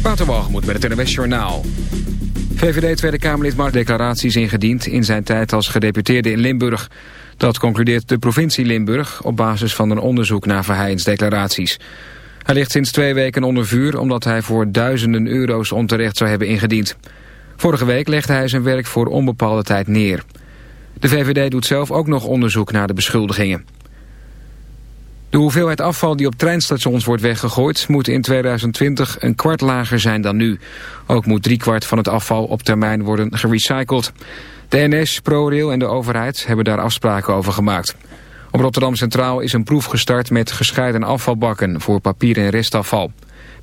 Waterwalgemoed met het NWS Journaal. VVD Tweede Kamerlid Mark declaraties ingediend in zijn tijd als gedeputeerde in Limburg. Dat concludeert de provincie Limburg op basis van een onderzoek naar Verheijensdeclaraties. Hij ligt sinds twee weken onder vuur omdat hij voor duizenden euro's onterecht zou hebben ingediend. Vorige week legde hij zijn werk voor onbepaalde tijd neer. De VVD doet zelf ook nog onderzoek naar de beschuldigingen. De hoeveelheid afval die op treinstations wordt weggegooid... moet in 2020 een kwart lager zijn dan nu. Ook moet driekwart van het afval op termijn worden gerecycled. De NS, ProRail en de overheid hebben daar afspraken over gemaakt. Op Rotterdam Centraal is een proef gestart met gescheiden afvalbakken... voor papier en restafval.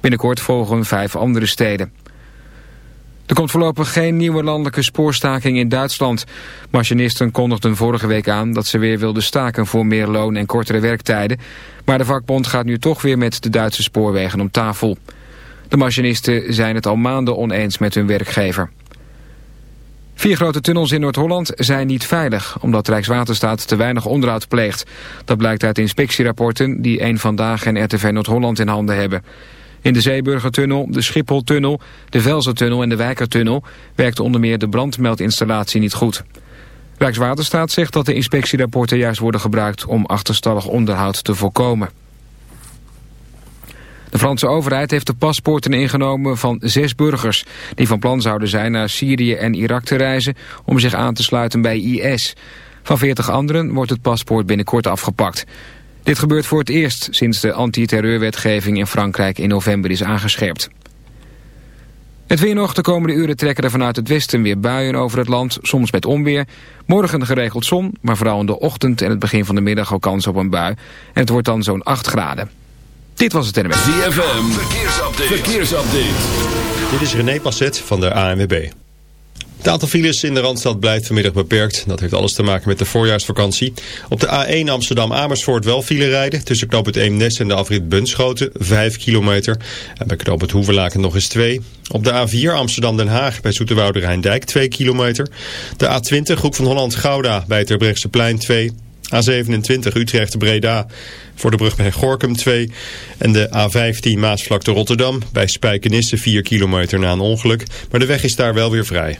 Binnenkort volgen vijf andere steden. Er komt voorlopig geen nieuwe landelijke spoorstaking in Duitsland. Machinisten kondigden vorige week aan dat ze weer wilden staken voor meer loon en kortere werktijden. Maar de vakbond gaat nu toch weer met de Duitse spoorwegen om tafel. De machinisten zijn het al maanden oneens met hun werkgever. Vier grote tunnels in Noord-Holland zijn niet veilig... omdat Rijkswaterstaat te weinig onderhoud pleegt. Dat blijkt uit inspectierapporten die een Vandaag en RTV Noord-Holland in handen hebben. In de Zeeburgertunnel, de Schipholtunnel, de Velsertunnel en de Wijkertunnel werkte onder meer de brandmeldinstallatie niet goed. Rijkswaterstaat zegt dat de inspectierapporten juist worden gebruikt om achterstallig onderhoud te voorkomen. De Franse overheid heeft de paspoorten ingenomen van zes burgers... die van plan zouden zijn naar Syrië en Irak te reizen... om zich aan te sluiten bij IS. Van veertig anderen wordt het paspoort binnenkort afgepakt. Dit gebeurt voor het eerst sinds de antiterreurwetgeving in Frankrijk in november is aangescherpt. Het weer nog, de komende uren trekken er vanuit het westen weer buien over het land, soms met onweer. Morgen geregeld zon, maar vooral in de ochtend en het begin van de middag ook kans op een bui. En het wordt dan zo'n 8 graden. Dit was het NWS. ZFM, verkeersupdate. verkeersupdate. Dit is René Passet van de ANWB. Het aantal files in de Randstad blijft vanmiddag beperkt. Dat heeft alles te maken met de voorjaarsvakantie. Op de A1 Amsterdam-Amersfoort wel file rijden. Tussen knoop het Eemnes en de afrit Bunschoten, 5 kilometer. En bij knoop het Hoevenlaken nog eens 2. Op de A4 Amsterdam-Den Haag bij Zoeterwoude Rijndijk 2 kilometer. De A20 Groep van Holland-Gouda bij Terbrechtseplein 2 A27 Utrecht-Breda voor de brug bij Gorkum 2. En de A15 Maasvlakte Rotterdam bij Spijkenisse 4 kilometer na een ongeluk. Maar de weg is daar wel weer vrij.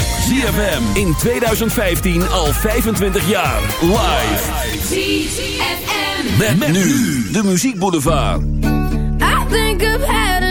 ZFM in 2015 al 25 jaar. Live. ZFM. Met, met nu de Muziek Boulevard. I think I've had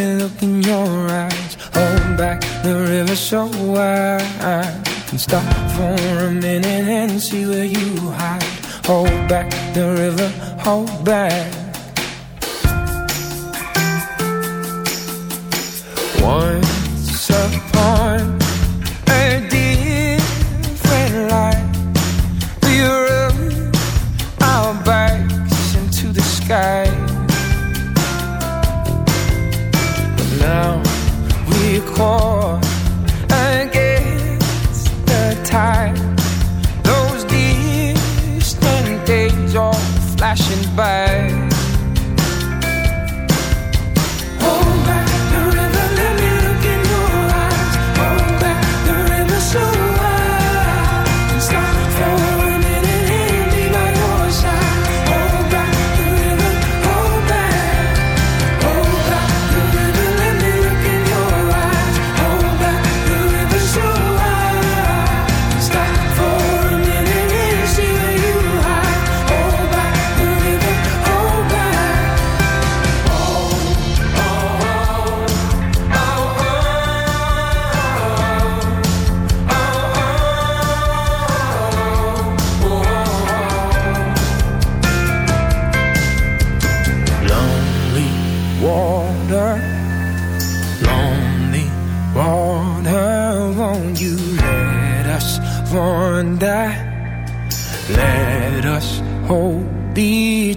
me look in your eyes. Hold back the river so wide. I can stop for a minute and see where you hide. Hold back the river, hold back. One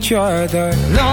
each other. No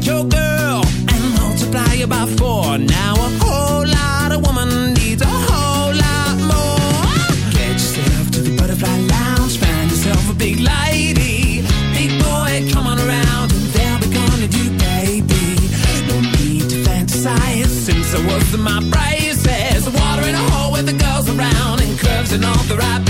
get your girl and multiply it by four. Now a whole lot of woman needs a whole lot more. Get yourself to the butterfly lounge, find yourself a big lady. Big boy, come on around and they'll be gonna do baby. No need to fantasize since I was in my braces. Water in a hole with the girls around and curves and all the right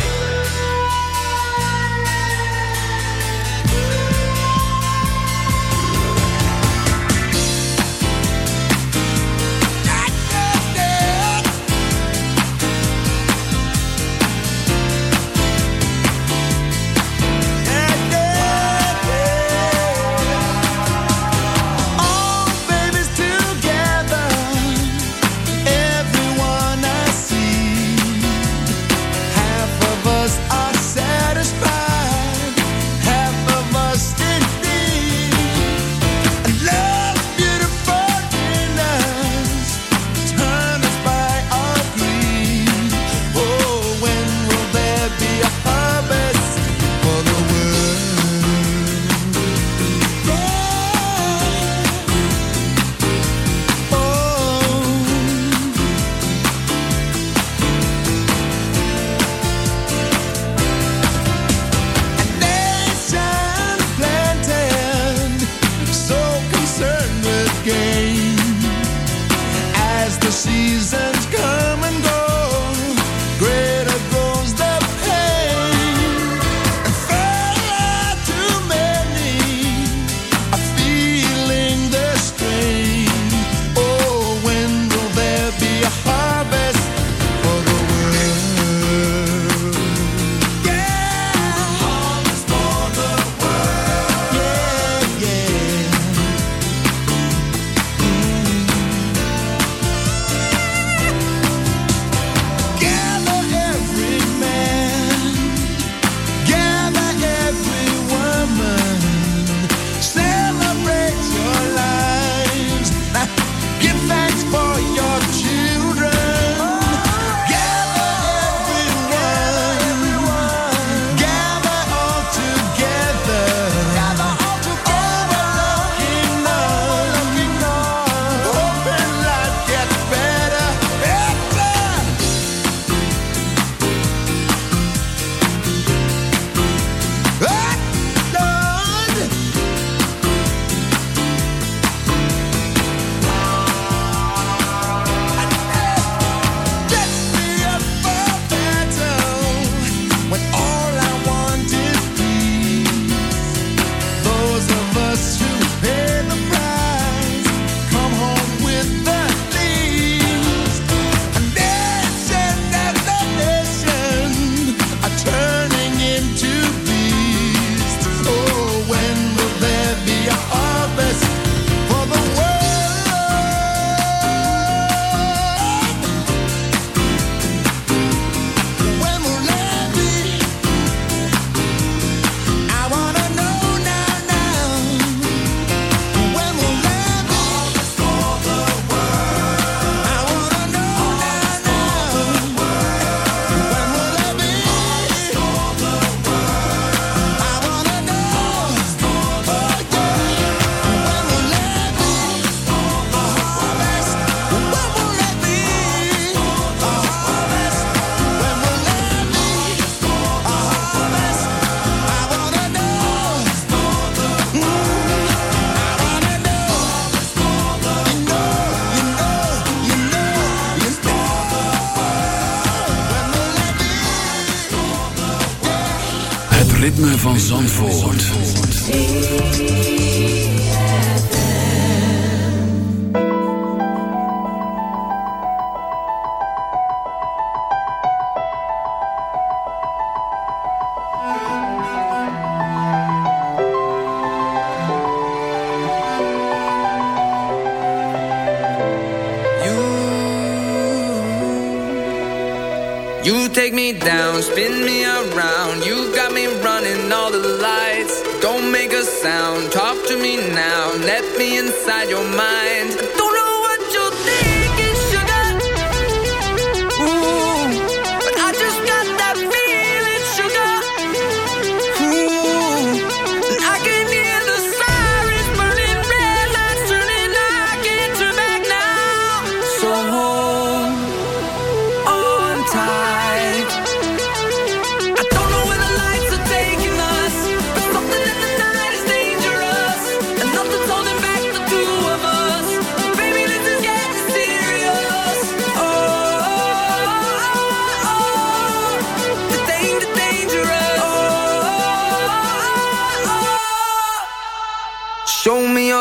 Don't spin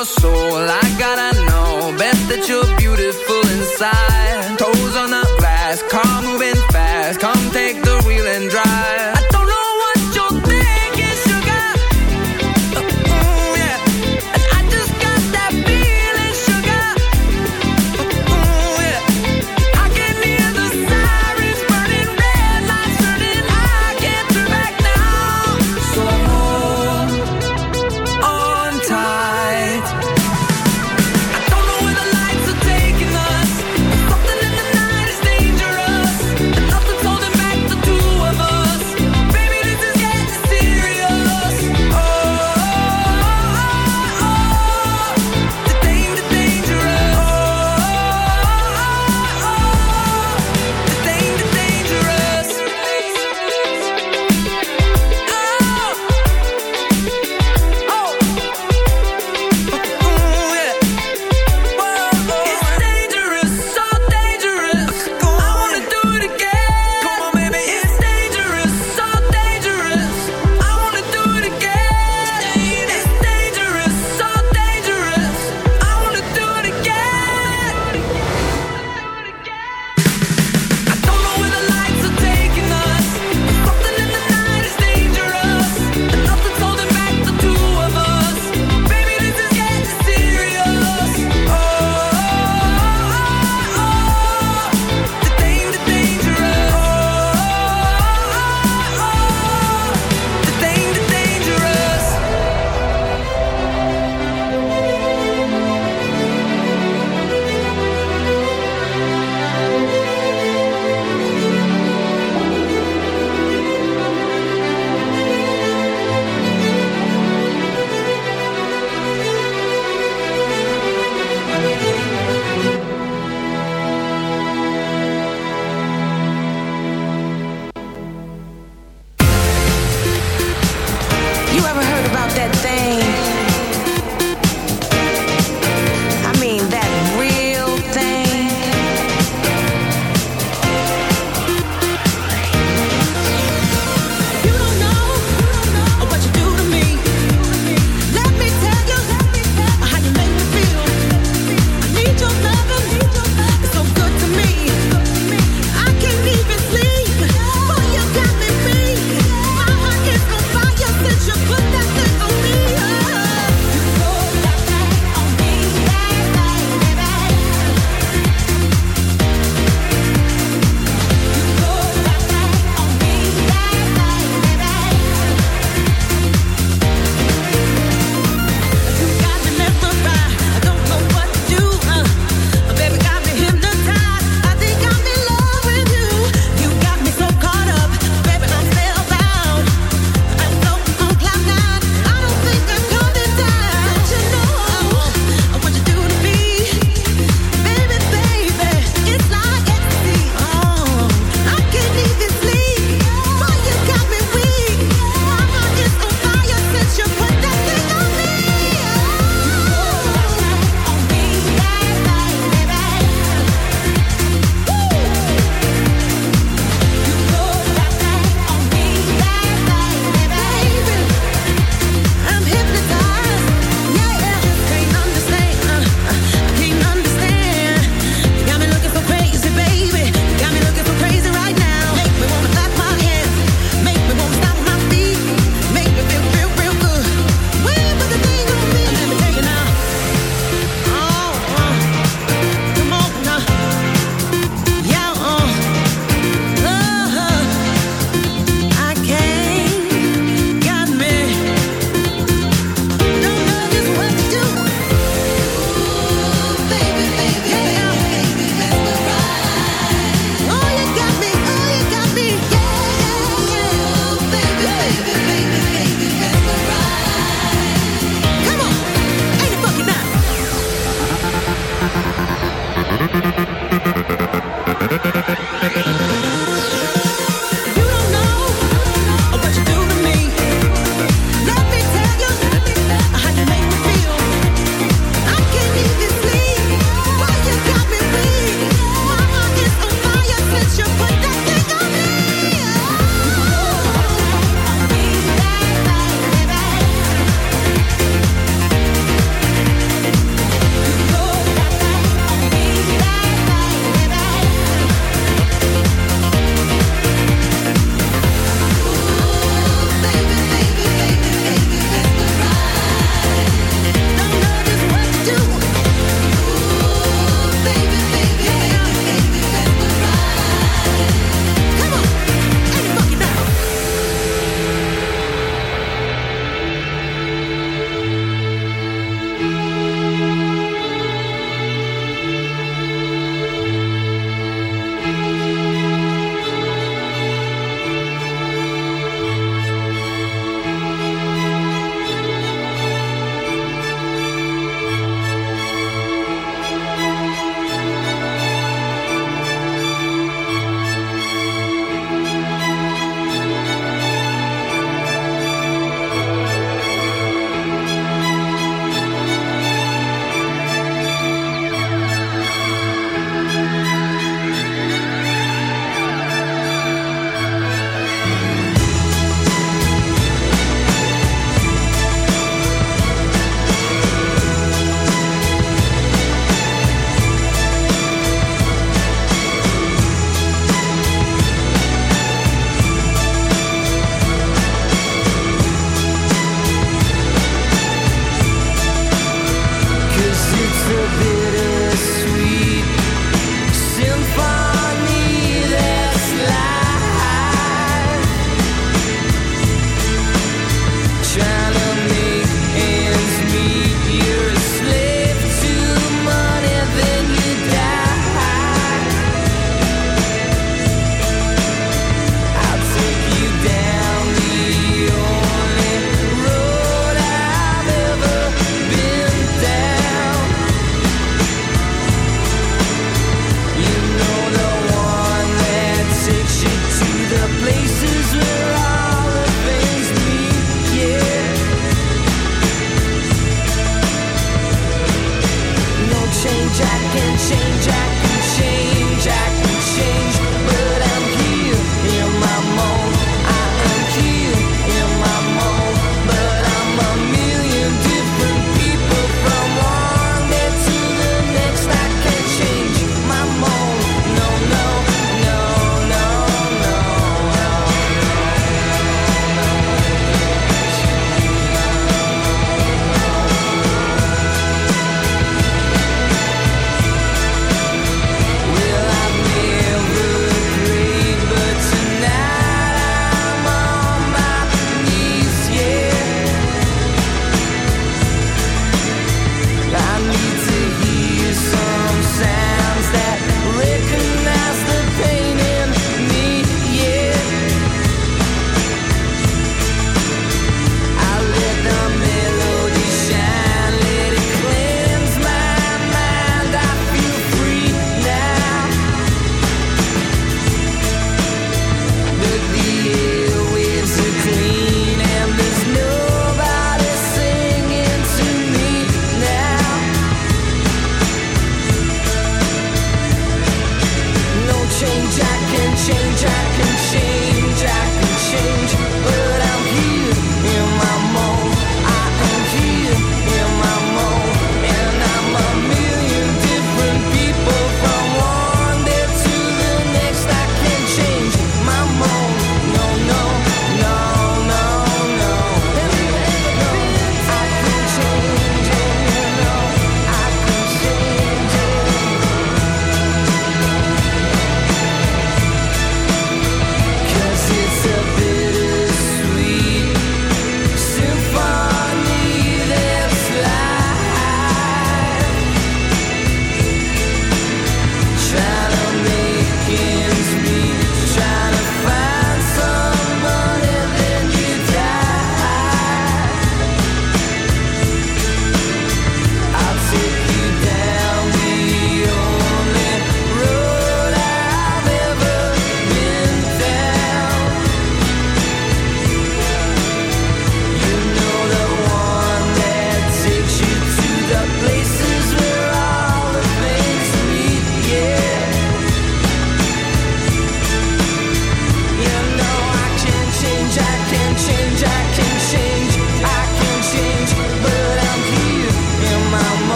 your soul, I gotta know best that you're beautiful inside. Toes on the glass, car moving fast, come take the